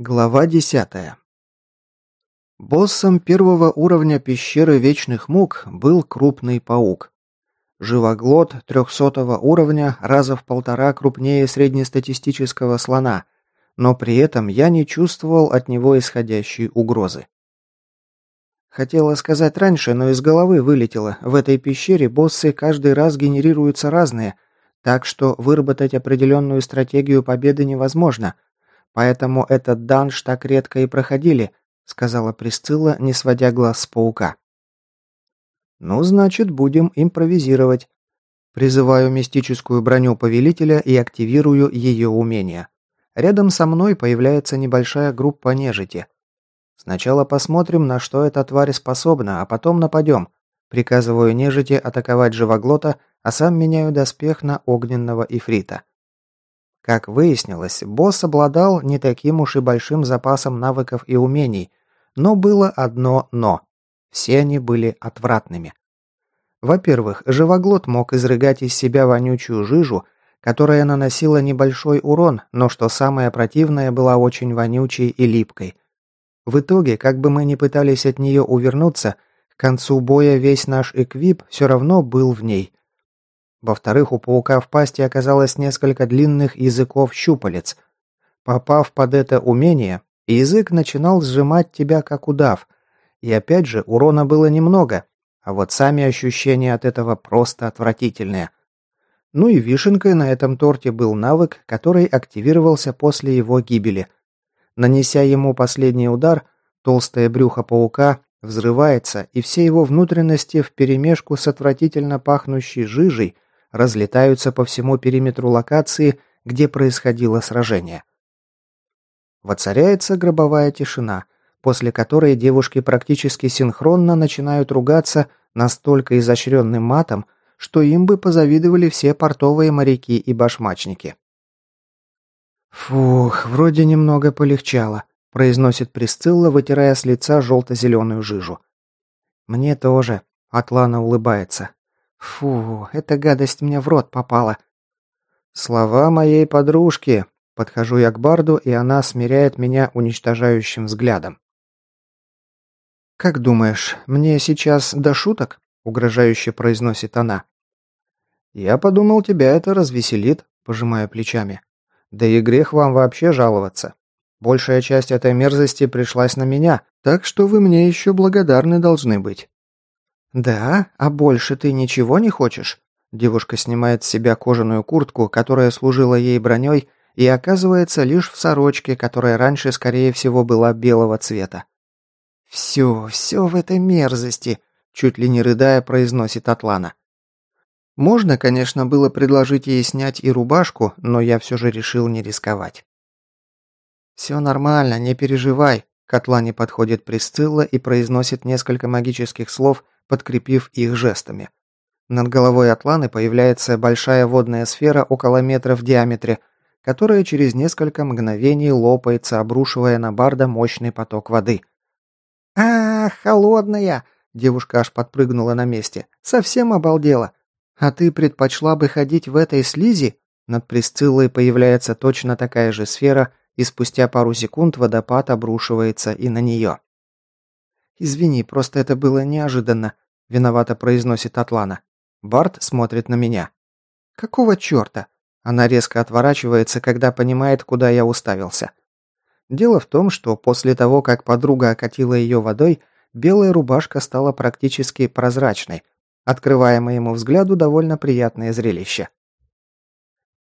Глава десятая. Боссом первого уровня пещеры Вечных Мук был крупный паук. Живоглот трехсотого уровня раза в полтора крупнее среднестатистического слона, но при этом я не чувствовал от него исходящей угрозы. Хотела сказать раньше, но из головы вылетело. В этой пещере боссы каждый раз генерируются разные, так что выработать определенную стратегию победы невозможно – Поэтому этот данж так редко и проходили, сказала Присцилла, не сводя глаз с паука. Ну, значит, будем импровизировать. Призываю мистическую броню повелителя и активирую ее умения. Рядом со мной появляется небольшая группа нежити. Сначала посмотрим, на что эта тварь способна, а потом нападем. Приказываю нежити атаковать живоглота, а сам меняю доспех на огненного ифрита. Как выяснилось, босс обладал не таким уж и большим запасом навыков и умений, но было одно «но». Все они были отвратными. Во-первых, живоглот мог изрыгать из себя вонючую жижу, которая наносила небольшой урон, но что самое противное, была очень вонючей и липкой. В итоге, как бы мы ни пытались от нее увернуться, к концу боя весь наш эквип все равно был в ней – во-вторых, у паука в пасти оказалось несколько длинных языков щупалец. Попав под это умение, язык начинал сжимать тебя как удав. И опять же, урона было немного, а вот сами ощущения от этого просто отвратительные. Ну и вишенкой на этом торте был навык, который активировался после его гибели. Нанеся ему последний удар, толстое брюхо паука взрывается, и все его внутренности вперемешку с отвратительно пахнущей жижей разлетаются по всему периметру локации, где происходило сражение. Воцаряется гробовая тишина, после которой девушки практически синхронно начинают ругаться настолько изощренным матом, что им бы позавидовали все портовые моряки и башмачники. «Фух, вроде немного полегчало», – произносит Присцилла, вытирая с лица желто-зеленую жижу. «Мне тоже», – Атлана улыбается. Фу, эта гадость мне в рот попала. Слова моей подружки. Подхожу я к Барду, и она смиряет меня уничтожающим взглядом. «Как думаешь, мне сейчас до шуток?» – угрожающе произносит она. «Я подумал, тебя это развеселит», – пожимая плечами. «Да и грех вам вообще жаловаться. Большая часть этой мерзости пришлась на меня, так что вы мне еще благодарны должны быть». «Да? А больше ты ничего не хочешь?» Девушка снимает с себя кожаную куртку, которая служила ей броней, и оказывается лишь в сорочке, которая раньше, скорее всего, была белого цвета. «Все, все в этой мерзости», – чуть ли не рыдая произносит Атлана. Можно, конечно, было предложить ей снять и рубашку, но я все же решил не рисковать. «Все нормально, не переживай», – к Атлане подходит Присцилла и произносит несколько магических слов, подкрепив их жестами. Над головой Атланы появляется большая водная сфера около метра в диаметре, которая через несколько мгновений лопается, обрушивая на Барда мощный поток воды. а, -а, -а холодная!» Девушка аж подпрыгнула на месте. «Совсем обалдела! А ты предпочла бы ходить в этой слизи?» Над Присциллой появляется точно такая же сфера, и спустя пару секунд водопад обрушивается и на нее. «Извини, просто это было неожиданно», – виновато произносит Атлана. Барт смотрит на меня. «Какого черта?» Она резко отворачивается, когда понимает, куда я уставился. Дело в том, что после того, как подруга окатила ее водой, белая рубашка стала практически прозрачной, открывая моему взгляду довольно приятное зрелище.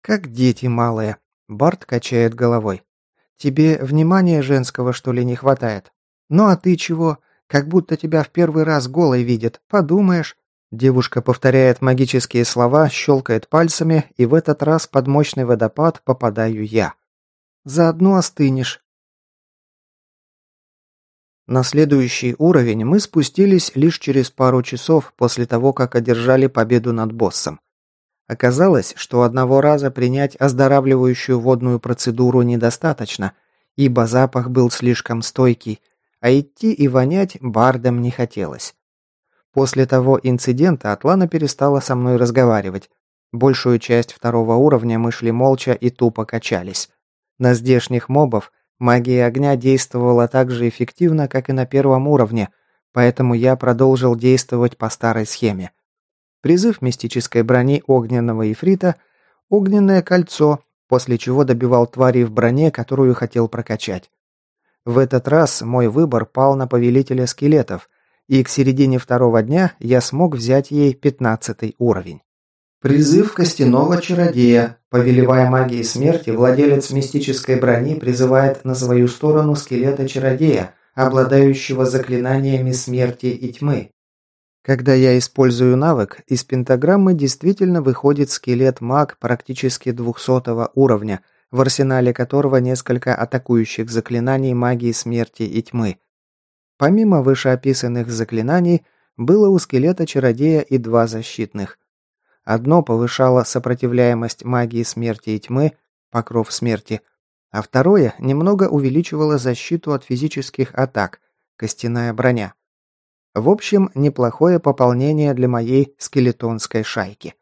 «Как дети малые», – Барт качает головой. «Тебе внимания женского, что ли, не хватает? Ну а ты чего? Как будто тебя в первый раз голой видят. Подумаешь». Девушка повторяет магические слова, щелкает пальцами, и в этот раз под мощный водопад попадаю я. Заодно остынешь. На следующий уровень мы спустились лишь через пару часов после того, как одержали победу над боссом. Оказалось, что одного раза принять оздоравливающую водную процедуру недостаточно, ибо запах был слишком стойкий, а идти и вонять бардом не хотелось. После того инцидента Атлана перестала со мной разговаривать. Большую часть второго уровня мы шли молча и тупо качались. На здешних мобов Магия огня действовала так же эффективно, как и на первом уровне, поэтому я продолжил действовать по старой схеме. Призыв мистической брони огненного ифрита, огненное кольцо, после чего добивал твари в броне, которую хотел прокачать. В этот раз мой выбор пал на повелителя скелетов, и к середине второго дня я смог взять ей пятнадцатый уровень. Призыв костяного чародея. Повелевая магией смерти, владелец мистической брони призывает на свою сторону скелета-чародея, обладающего заклинаниями смерти и тьмы. Когда я использую навык, из пентаграммы действительно выходит скелет-маг практически 200 уровня, в арсенале которого несколько атакующих заклинаний магии смерти и тьмы. Помимо вышеописанных заклинаний, было у скелета-чародея и два защитных. Одно повышало сопротивляемость магии смерти и тьмы, покров смерти, а второе немного увеличивало защиту от физических атак, костяная броня. В общем, неплохое пополнение для моей скелетонской шайки.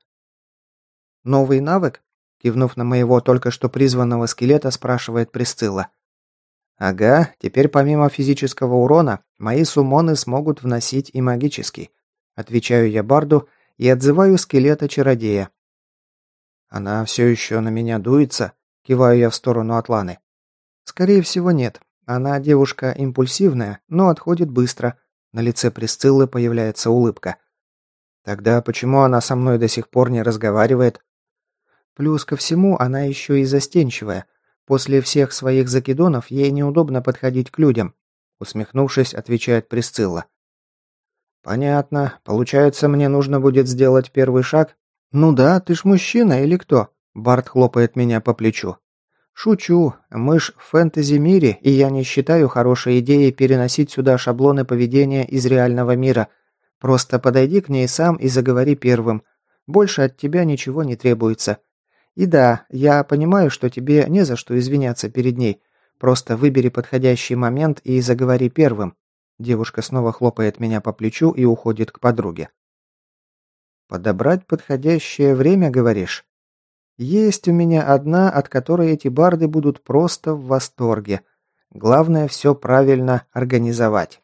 Новый навык? Кивнув на моего только что призванного скелета, спрашивает Присцилла. Ага, теперь помимо физического урона, мои сумоны смогут вносить и магический. Отвечаю я Барду и отзываю скелета-чародея. Она все еще на меня дуется, киваю я в сторону Атланы. Скорее всего, нет. Она девушка импульсивная, но отходит быстро. На лице Присциллы появляется улыбка. Тогда почему она со мной до сих пор не разговаривает? Плюс ко всему, она еще и застенчивая. После всех своих закидонов ей неудобно подходить к людям. Усмехнувшись, отвечает Присцилла. «Понятно. Получается, мне нужно будет сделать первый шаг?» «Ну да, ты ж мужчина или кто?» Барт хлопает меня по плечу. «Шучу. Мы ж в фэнтези-мире, и я не считаю хорошей идеей переносить сюда шаблоны поведения из реального мира. Просто подойди к ней сам и заговори первым. Больше от тебя ничего не требуется. И да, я понимаю, что тебе не за что извиняться перед ней. Просто выбери подходящий момент и заговори первым. Девушка снова хлопает меня по плечу и уходит к подруге. «Подобрать подходящее время, говоришь?» «Есть у меня одна, от которой эти барды будут просто в восторге. Главное все правильно организовать».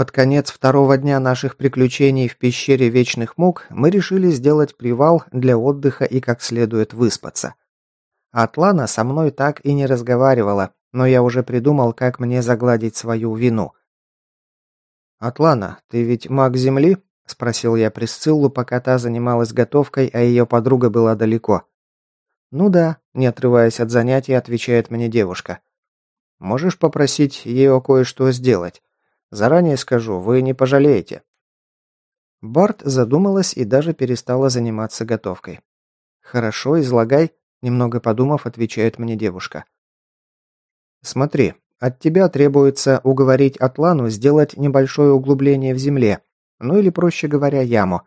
Под конец второго дня наших приключений в пещере Вечных Мук мы решили сделать привал для отдыха и как следует выспаться. Атлана со мной так и не разговаривала, но я уже придумал, как мне загладить свою вину. «Атлана, ты ведь маг Земли?» – спросил я Присциллу, пока та занималась готовкой, а ее подруга была далеко. «Ну да», – не отрываясь от занятий, отвечает мне девушка. «Можешь попросить ее кое-что сделать? Заранее скажу, вы не пожалеете». Барт задумалась и даже перестала заниматься готовкой. «Хорошо, излагай», – немного подумав, отвечает мне девушка. Смотри, от тебя требуется уговорить Атлану сделать небольшое углубление в земле, ну или, проще говоря, яму.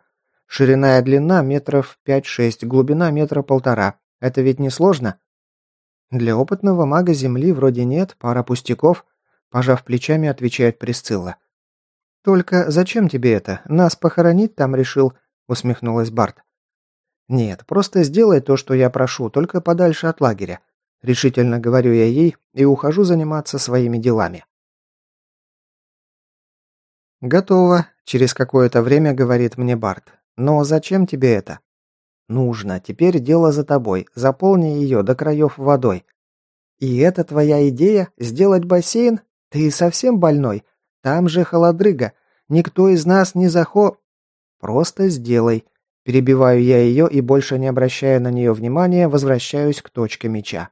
Ширина и длина метров 5-6, глубина метра полтора. Это ведь не сложно? Для опытного мага земли вроде нет, пара пустяков. Пожав плечами, отвечает Присцилла. «Только зачем тебе это? Нас похоронить там решил?» усмехнулась Барт. «Нет, просто сделай то, что я прошу, только подальше от лагеря. Решительно говорю я ей и ухожу заниматься своими делами. «Готово», – через какое-то время говорит мне Барт. «Но зачем тебе это?» «Нужно. Теперь дело за тобой. Заполни ее до краев водой». «И это твоя идея? Сделать бассейн? Ты совсем больной? Там же холодрыга. Никто из нас не захо...» «Просто сделай». Перебиваю я ее и, больше не обращая на нее внимания, возвращаюсь к точке меча.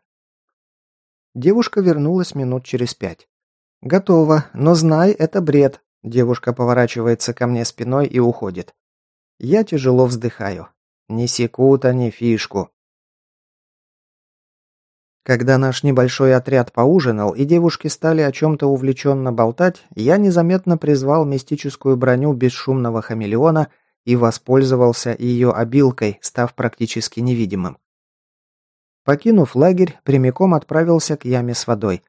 Девушка вернулась минут через пять. «Готово, но знай, это бред». Девушка поворачивается ко мне спиной и уходит. Я тяжело вздыхаю. Ни секута, ни фишку. Когда наш небольшой отряд поужинал и девушки стали о чем-то увлеченно болтать, я незаметно призвал мистическую броню бесшумного хамелеона и воспользовался ее обилкой, став практически невидимым. Покинув лагерь, прямиком отправился к яме с водой.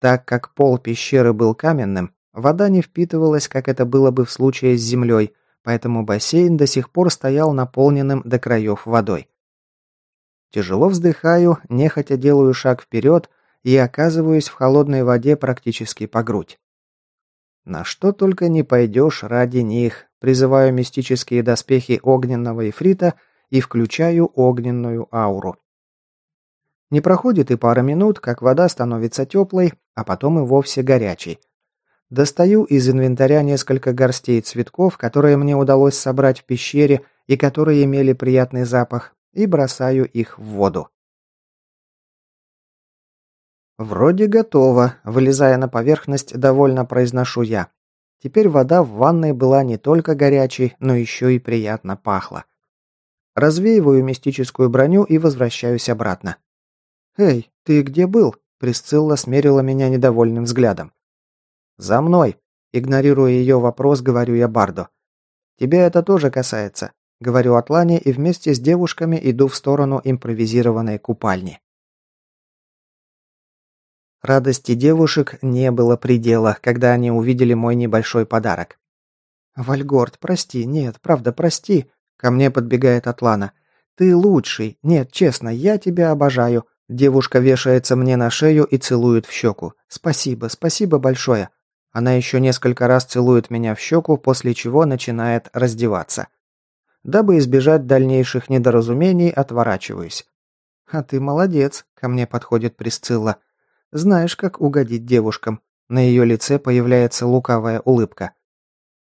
Так как пол пещеры был каменным, вода не впитывалась, как это было бы в случае с землей, поэтому бассейн до сих пор стоял наполненным до краев водой. Тяжело вздыхаю, нехотя делаю шаг вперед и оказываюсь в холодной воде практически по грудь. На что только не пойдешь ради них. Призываю мистические доспехи огненного эфрита и включаю огненную ауру. Не проходит и пара минут, как вода становится теплой, а потом и вовсе горячей. Достаю из инвентаря несколько горстей цветков, которые мне удалось собрать в пещере и которые имели приятный запах, и бросаю их в воду. «Вроде готово», – вылезая на поверхность, довольно произношу я. Теперь вода в ванной была не только горячей, но еще и приятно пахла. Развеиваю мистическую броню и возвращаюсь обратно. «Эй, ты где был?» – Присцилла смерила меня недовольным взглядом. «За мной!» – игнорируя ее вопрос, говорю я Бардо. «Тебя это тоже касается», – говорю Атлане и вместе с девушками иду в сторону импровизированной купальни. Радости девушек не было предела, когда они увидели мой небольшой подарок. «Вальгорд, прости, нет, правда, прости», – ко мне подбегает Атлана. «Ты лучший, нет, честно, я тебя обожаю». Девушка вешается мне на шею и целует в щеку. «Спасибо, спасибо большое». Она еще несколько раз целует меня в щеку, после чего начинает раздеваться. Дабы избежать дальнейших недоразумений, отворачиваюсь. «А ты молодец», — ко мне подходит Присцилла. «Знаешь, как угодить девушкам». На ее лице появляется лукавая улыбка.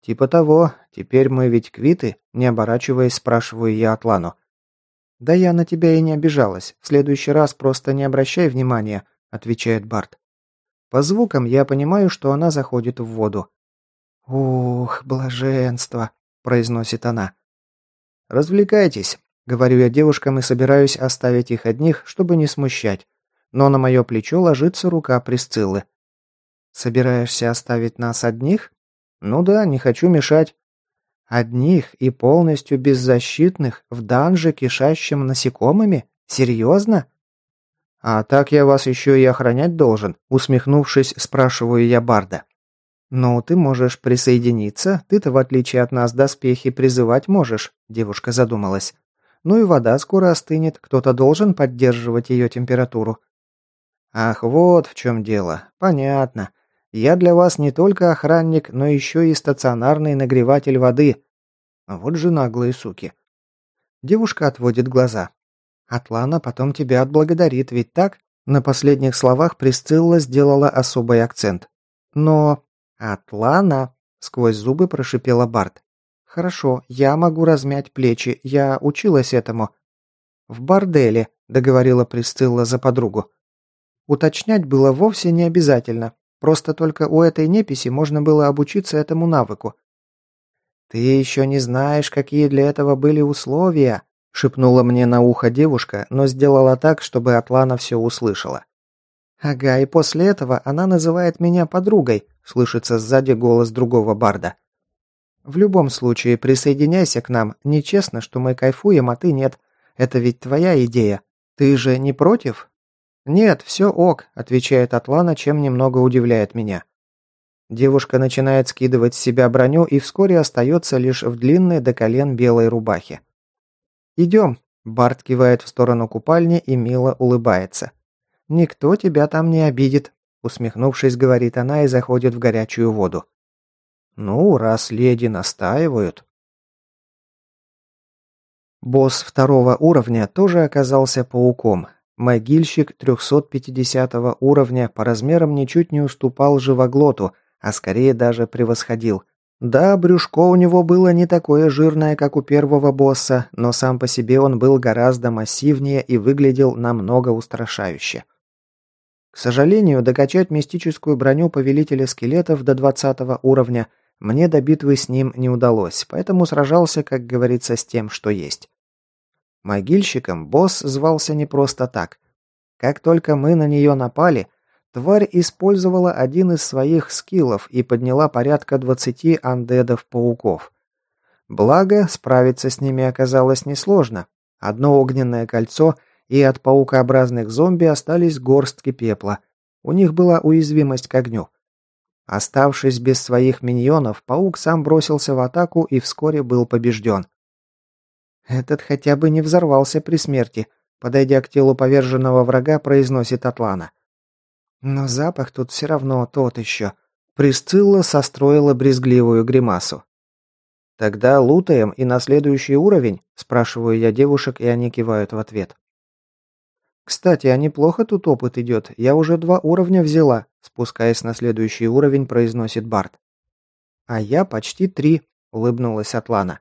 «Типа того. Теперь мы ведь квиты?» Не оборачиваясь, спрашиваю я Атлану. «Да я на тебя и не обижалась. В следующий раз просто не обращай внимания», — отвечает Барт. По звукам я понимаю, что она заходит в воду. «Ух, блаженство!» – произносит она. «Развлекайтесь», – говорю я девушкам и собираюсь оставить их одних, чтобы не смущать. Но на мое плечо ложится рука Присциллы. «Собираешься оставить нас одних?» «Ну да, не хочу мешать». «Одних и полностью беззащитных в данже, кишащем насекомыми? Серьезно?» «А так я вас еще и охранять должен», усмехнувшись, спрашиваю я Барда. «Ну, ты можешь присоединиться, ты-то, в отличие от нас, доспехи призывать можешь», девушка задумалась. «Ну и вода скоро остынет, кто-то должен поддерживать ее температуру». «Ах, вот в чем дело. Понятно. Я для вас не только охранник, но еще и стационарный нагреватель воды. Вот же наглые суки». Девушка отводит глаза. Атлана потом тебя отблагодарит, ведь так?» На последних словах Присцилла сделала особый акцент. «Но...» «Атлана...» — сквозь зубы прошипела Барт. «Хорошо, я могу размять плечи, я училась этому». «В борделе», — договорила Присцилла за подругу. Уточнять было вовсе не обязательно. Просто только у этой неписи можно было обучиться этому навыку. «Ты еще не знаешь, какие для этого были условия», шепнула мне на ухо девушка, но сделала так, чтобы Атлана все услышала. «Ага, и после этого она называет меня подругой», – слышится сзади голос другого барда. «В любом случае, присоединяйся к нам. Нечестно, что мы кайфуем, а ты нет. Это ведь твоя идея. Ты же не против?» «Нет, все ок», – отвечает Атлана, чем немного удивляет меня. Девушка начинает скидывать с себя броню и вскоре остается лишь в длинной до колен белой рубахе. «Идем», – Барт кивает в сторону купальни и мило улыбается. «Никто тебя там не обидит», – усмехнувшись, говорит она и заходит в горячую воду. «Ну, раз леди настаивают...» Босс второго уровня тоже оказался пауком. Могильщик 350 уровня по размерам ничуть не уступал живоглоту, а скорее даже превосходил – да, брюшко у него было не такое жирное, как у первого босса, но сам по себе он был гораздо массивнее и выглядел намного устрашающе. К сожалению, докачать мистическую броню повелителя скелетов до 20 уровня мне до битвы с ним не удалось, поэтому сражался, как говорится, с тем, что есть. Могильщиком босс звался не просто так. Как только мы на нее напали, Тварь использовала один из своих скиллов и подняла порядка 20 андедов-пауков. Благо, справиться с ними оказалось несложно. Одно огненное кольцо, и от паукообразных зомби остались горстки пепла. У них была уязвимость к огню. Оставшись без своих миньонов, паук сам бросился в атаку и вскоре был побежден. «Этот хотя бы не взорвался при смерти», подойдя к телу поверженного врага, произносит Атлана. Но запах тут все равно тот еще. Присцилла состроила брезгливую гримасу. «Тогда лутаем и на следующий уровень?» – спрашиваю я девушек, и они кивают в ответ. «Кстати, а неплохо тут опыт идет. Я уже два уровня взяла», – спускаясь на следующий уровень, произносит Барт. «А я почти три», – улыбнулась Атлана.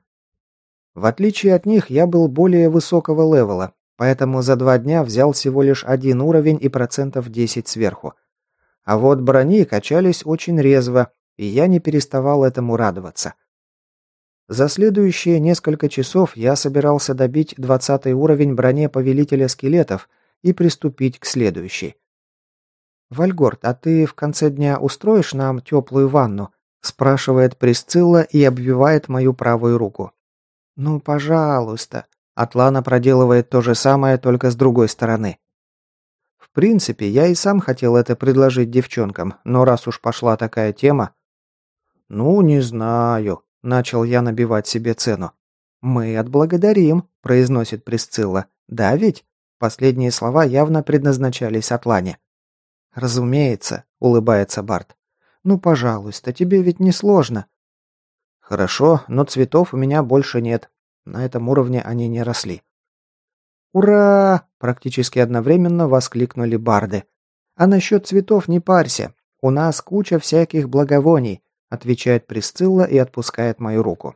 В отличие от них, я был более высокого левела, поэтому за два дня взял всего лишь один уровень и процентов 10 сверху. А вот брони качались очень резво, и я не переставал этому радоваться. За следующие несколько часов я собирался добить 20 уровень броне Повелителя Скелетов и приступить к следующей. «Вальгорд, а ты в конце дня устроишь нам теплую ванну?» спрашивает Присцилла и обвивает мою правую руку. «Ну, пожалуйста». Атлана проделывает то же самое, только с другой стороны. В принципе, я и сам хотел это предложить девчонкам, но раз уж пошла такая тема... «Ну, не знаю», — начал я набивать себе цену. «Мы отблагодарим», — произносит Присцилла. «Да ведь?» Последние слова явно предназначались Атлане. «Разумеется», — улыбается Барт. «Ну, пожалуйста, тебе ведь не сложно. Хорошо, но цветов у меня больше нет. На этом уровне они не росли. «Ура!» – практически одновременно воскликнули барды. «А насчет цветов не парься. У нас куча всяких благовоний», – отвечает Присцилла и отпускает мою руку.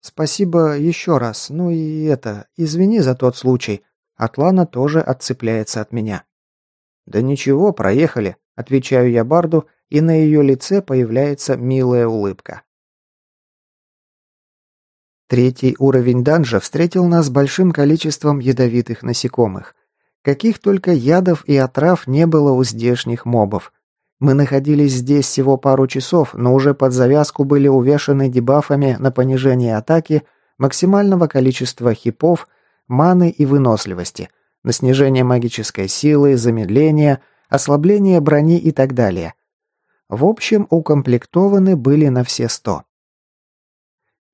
«Спасибо еще раз. Ну и это, извини за тот случай». Атлана тоже отцепляется от меня. «Да ничего, проехали», – отвечаю я Барду, и на ее лице появляется милая улыбка. Третий уровень данжа встретил нас большим количеством ядовитых насекомых. Каких только ядов и отрав не было у здешних мобов. Мы находились здесь всего пару часов, но уже под завязку были увешаны дебафами на понижение атаки, максимального количества хипов, маны и выносливости, на снижение магической силы, замедление, ослабление брони и так далее. В общем, укомплектованы были на все сто.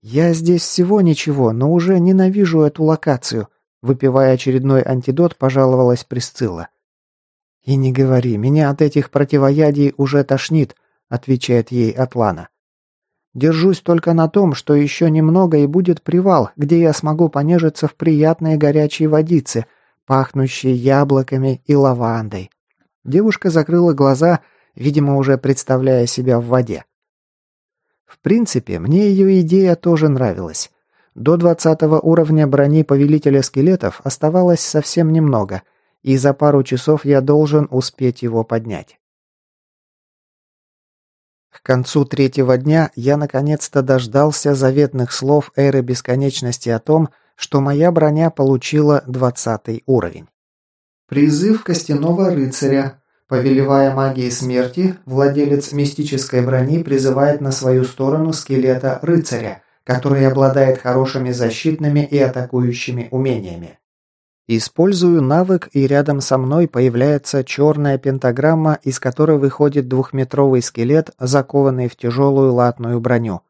«Я здесь всего ничего, но уже ненавижу эту локацию», выпивая очередной антидот, пожаловалась Присцилла. «И не говори, меня от этих противоядий уже тошнит», отвечает ей Атлана. «Держусь только на том, что еще немного и будет привал, где я смогу понежиться в приятной горячей водице, пахнущей яблоками и лавандой». Девушка закрыла глаза, видимо, уже представляя себя в воде. В принципе, мне ее идея тоже нравилась. До 20 уровня брони Повелителя Скелетов оставалось совсем немного, и за пару часов я должен успеть его поднять. К концу третьего дня я наконец-то дождался заветных слов Эры Бесконечности о том, что моя броня получила 20 уровень. Призыв Костяного Рыцаря. Повелевая магией смерти, владелец мистической брони призывает на свою сторону скелета рыцаря, который обладает хорошими защитными и атакующими умениями. Использую навык, и рядом со мной появляется черная пентаграмма, из которой выходит двухметровый скелет, закованный в тяжелую латную броню.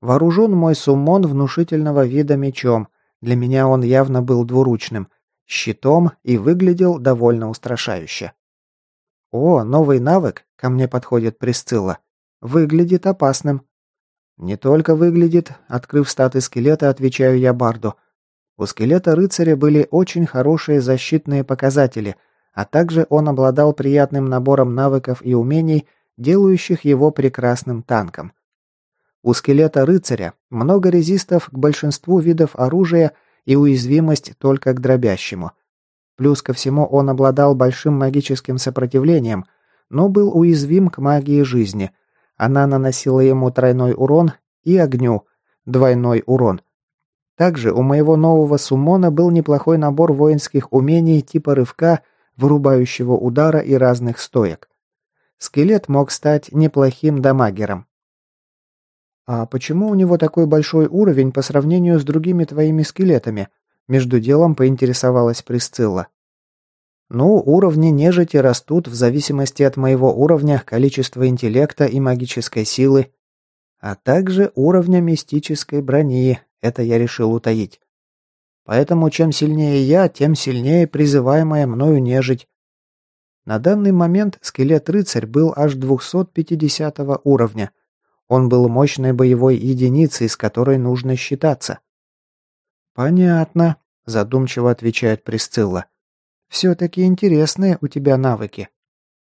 Вооружен мой суммон внушительного вида мечом, для меня он явно был двуручным, щитом и выглядел довольно устрашающе. «О, новый навык!» – ко мне подходит Присцилла. «Выглядит опасным». «Не только выглядит», – открыв статы скелета, отвечаю я Барду. У скелета рыцаря были очень хорошие защитные показатели, а также он обладал приятным набором навыков и умений, делающих его прекрасным танком. У скелета рыцаря много резистов к большинству видов оружия и уязвимость только к дробящему – Плюс ко всему он обладал большим магическим сопротивлением, но был уязвим к магии жизни. Она наносила ему тройной урон и огню, двойной урон. Также у моего нового суммона был неплохой набор воинских умений типа рывка, вырубающего удара и разных стоек. Скелет мог стать неплохим дамагером. «А почему у него такой большой уровень по сравнению с другими твоими скелетами?» Между делом поинтересовалась Присцилла. «Ну, уровни нежити растут в зависимости от моего уровня, количества интеллекта и магической силы, а также уровня мистической брони, это я решил утаить. Поэтому чем сильнее я, тем сильнее призываемая мною нежить. На данный момент скелет-рыцарь был аж 250 уровня. Он был мощной боевой единицей, с которой нужно считаться. «Понятно», – задумчиво отвечает Присцилла. «Все-таки интересные у тебя навыки».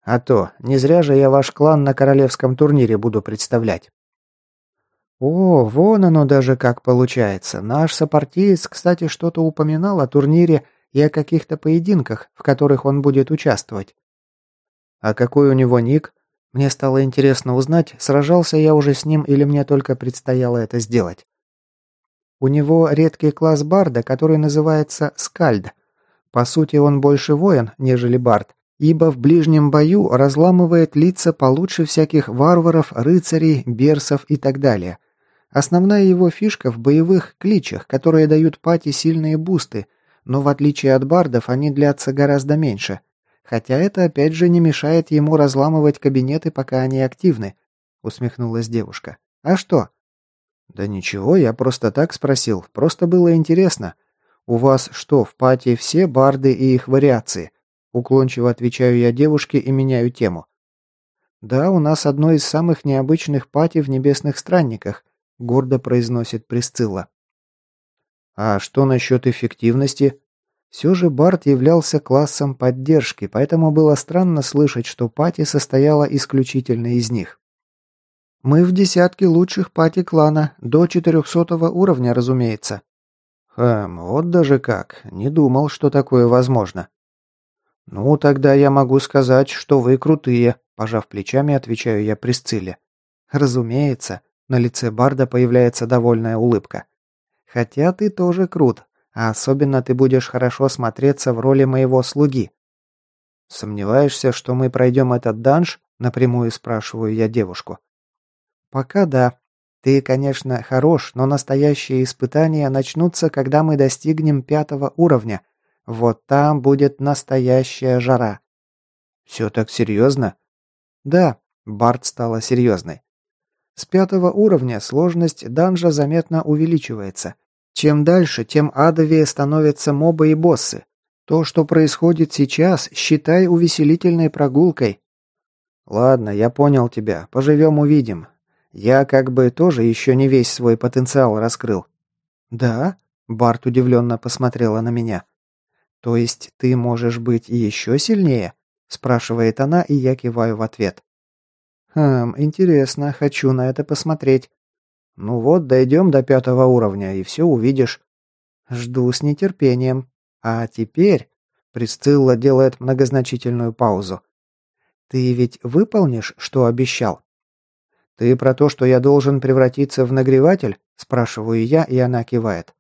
«А то, не зря же я ваш клан на королевском турнире буду представлять». «О, вон оно даже как получается. Наш сопартиец, кстати, что-то упоминал о турнире и о каких-то поединках, в которых он будет участвовать. А какой у него ник? Мне стало интересно узнать, сражался я уже с ним или мне только предстояло это сделать. У него редкий класс барда, который называется скальд. По сути, он больше воин, нежели бард, ибо в ближнем бою разламывает лица получше всяких варваров, рыцарей, берсов и так далее. Основная его фишка в боевых кличах, которые дают пати сильные бусты, но в отличие от бардов они длятся гораздо меньше. Хотя это опять же не мешает ему разламывать кабинеты, пока они активны, усмехнулась девушка. А что? Да ничего, я просто так спросил, просто было интересно. У вас что, в пати все барды и их вариации? Уклончиво отвечаю я девушке и меняю тему. Да, у нас одно из самых необычных пати в Небесных Странниках – гордо произносит Присцилла. А что насчет эффективности? Все же Барт являлся классом поддержки, поэтому было странно слышать, что пати состояла исключительно из них. Мы в десятке лучших пати клана, до четырехсотого уровня, разумеется. Хм, вот даже как. Не думал, что такое возможно. Ну, тогда я могу сказать, что вы крутые, пожав плечами, отвечаю я Присцилле. Разумеется, на лице Барда появляется довольная улыбка. «Хотя ты тоже крут, а особенно ты будешь хорошо смотреться в роли моего слуги». «Сомневаешься, что мы пройдем этот данж?» – напрямую спрашиваю я девушку. «Пока да. Ты, конечно, хорош, но настоящие испытания начнутся, когда мы достигнем пятого уровня. Вот там будет настоящая жара». «Все так серьезно?» «Да», – Барт стала серьезной. С пятого уровня сложность данжа заметно увеличивается. Чем дальше, тем адовее становятся мобы и боссы. То, что происходит сейчас, считай увеселительной прогулкой. Ладно, я понял тебя. Поживем увидим. Я как бы тоже еще не весь свой потенциал раскрыл. Да? Барт удивленно посмотрела на меня. То есть ты можешь быть еще сильнее? Спрашивает она, и я киваю в ответ. «Хм, интересно, хочу на это посмотреть». «Ну вот, дойдем до пятого уровня, и все увидишь». «Жду с нетерпением. А теперь...» Присцилла делает многозначительную паузу. «Ты ведь выполнишь, что обещал?» «Ты про то, что я должен превратиться в нагреватель?» Спрашиваю я, и она кивает.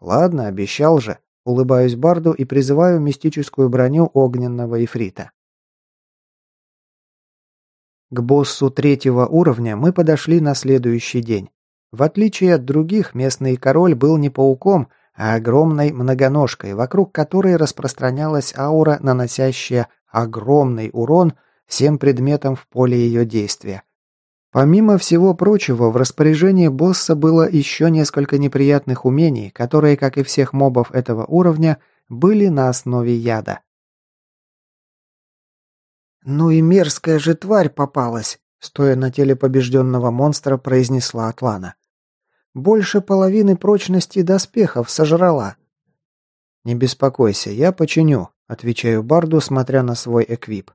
«Ладно, обещал же». Улыбаюсь Барду и призываю мистическую броню огненного ифрита. К боссу третьего уровня мы подошли на следующий день. В отличие от других, местный король был не пауком, а огромной многоножкой, вокруг которой распространялась аура, наносящая огромный урон всем предметам в поле ее действия. Помимо всего прочего, в распоряжении босса было еще несколько неприятных умений, которые, как и всех мобов этого уровня, были на основе яда. «Ну и мерзкая же тварь попалась!» Стоя на теле побежденного монстра, произнесла Атлана. «Больше половины прочности доспехов сожрала». «Не беспокойся, я починю», — отвечаю Барду, смотря на свой эквип.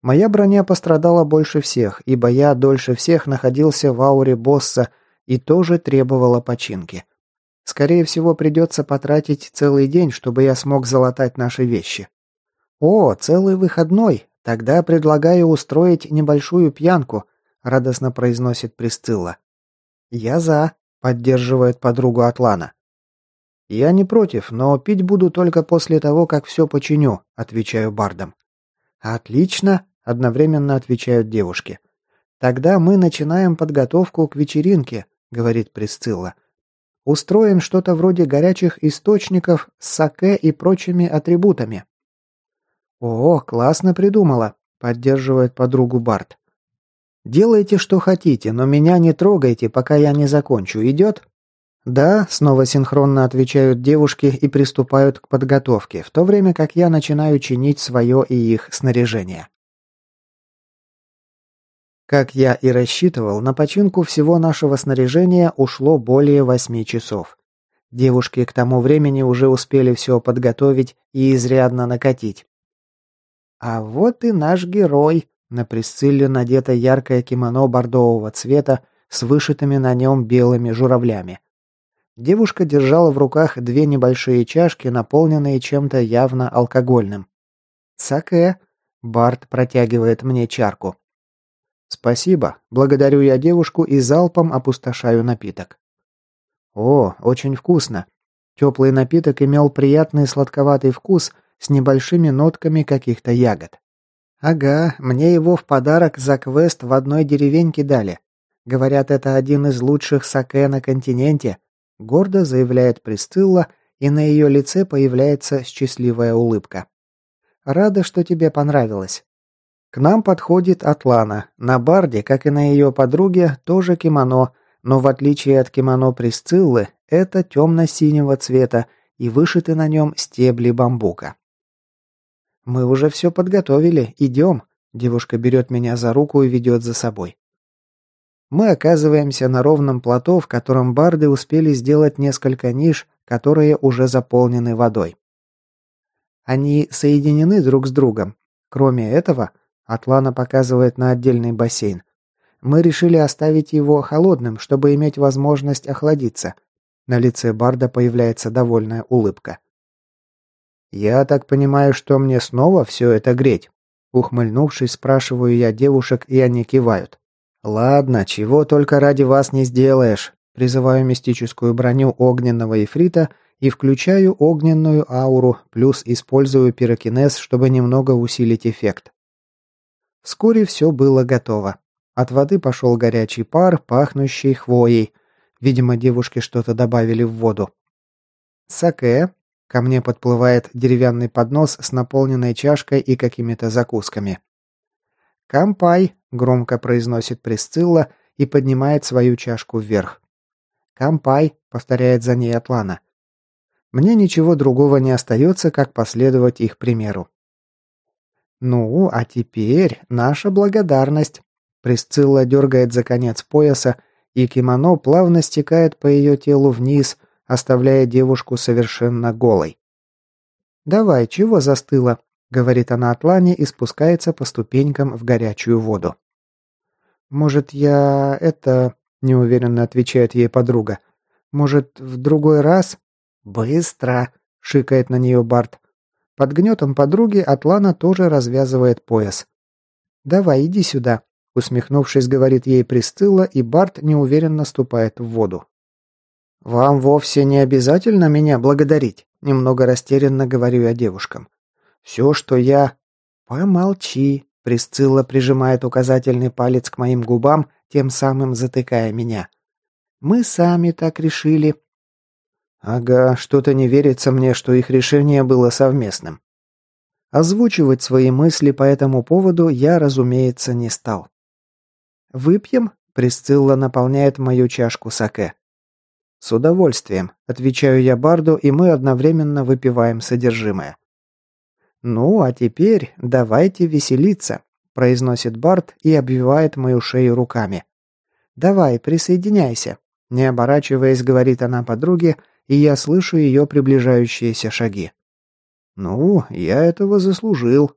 «Моя броня пострадала больше всех, ибо я дольше всех находился в ауре босса и тоже требовала починки. Скорее всего, придется потратить целый день, чтобы я смог залатать наши вещи». «О, целый выходной! «Тогда предлагаю устроить небольшую пьянку», — радостно произносит Присцилла. «Я за», — поддерживает подругу Атлана. «Я не против, но пить буду только после того, как все починю», — отвечаю бардом. «Отлично», — одновременно отвечают девушки. «Тогда мы начинаем подготовку к вечеринке», — говорит Присцилла. «Устроим что-то вроде горячих источников с саке и прочими атрибутами». «О, классно придумала», — поддерживает подругу Барт. «Делайте, что хотите, но меня не трогайте, пока я не закончу. Идет?» Да, снова синхронно отвечают девушки и приступают к подготовке, в то время как я начинаю чинить свое и их снаряжение. Как я и рассчитывал, на починку всего нашего снаряжения ушло более восьми часов. Девушки к тому времени уже успели все подготовить и изрядно накатить. А вот и наш герой. На Присцилле надето яркое кимоно бордового цвета с вышитыми на нем белыми журавлями. Девушка держала в руках две небольшие чашки, наполненные чем-то явно алкогольным. «Саке», — Барт протягивает мне чарку. «Спасибо. Благодарю я девушку и залпом опустошаю напиток». «О, очень вкусно». Теплый напиток имел приятный сладковатый вкус с небольшими нотками каких-то ягод. «Ага, мне его в подарок за квест в одной деревеньке дали. Говорят, это один из лучших саке на континенте», гордо заявляет Пристылла, и на ее лице появляется счастливая улыбка. «Рада, что тебе понравилось». К нам подходит Атлана. На барде, как и на ее подруге, тоже кимоно, но в отличие от кимоно Присциллы, это темно-синего цвета и вышиты на нем стебли бамбука. «Мы уже все подготовили, идем», Девушка берет меня за руку и ведет за собой. Мы оказываемся на ровном плато, в котором барды успели сделать несколько ниш, которые уже заполнены водой. Они соединены друг с другом. Кроме этого, Атлана показывает на отдельный бассейн. Мы решили оставить его холодным, чтобы иметь возможность охладиться. На лице Барда появляется довольная улыбка. «Я так понимаю, что мне снова все это греть?» Ухмыльнувшись, спрашиваю я девушек, и они кивают. «Ладно, чего только ради вас не сделаешь». Призываю мистическую броню огненного эфрита и включаю огненную ауру, плюс использую пирокинез, чтобы немного усилить эффект. Вскоре все было готово. От воды пошел горячий пар, пахнущий хвоей. Видимо, девушки что-то добавили в воду. «Саке», Ко мне подплывает деревянный поднос с наполненной чашкой и какими-то закусками. «Кампай», — громко произносит Присцилла и поднимает свою чашку вверх. «Кампай», — повторяет за ней Атлана. Мне ничего другого не остается, как последовать их примеру. «Ну, а теперь наша благодарность». Присцилла дергает за конец пояса, и кимоно плавно стекает по ее телу вниз, оставляя девушку совершенно голой. «Давай, чего застыла?» — говорит она Атлане и спускается по ступенькам в горячую воду. «Может, я... это...» — неуверенно отвечает ей подруга. «Может, в другой раз?» «Быстро!» — шикает на нее Барт. Под гнетом подруги Атлана тоже развязывает пояс. «Давай, иди сюда», — усмехнувшись, говорит ей Пристыла, и Барт неуверенно ступает в воду. «Вам вовсе не обязательно меня благодарить», — немного растерянно говорю я девушкам. «Все, что я...» «Помолчи», — Присцилла прижимает указательный палец к моим губам, тем самым затыкая меня. «Мы сами так решили». «Ага, что-то не верится мне, что их решение было совместным». Озвучивать свои мысли по этому поводу я, разумеется, не стал. «Выпьем?» — Присцилла наполняет мою чашку саке. «С удовольствием», – отвечаю я Барду, и мы одновременно выпиваем содержимое. «Ну, а теперь давайте веселиться», – произносит Бард и обвивает мою шею руками. «Давай, присоединяйся», – не оборачиваясь, говорит она подруге, и я слышу ее приближающиеся шаги. «Ну, я этого заслужил»,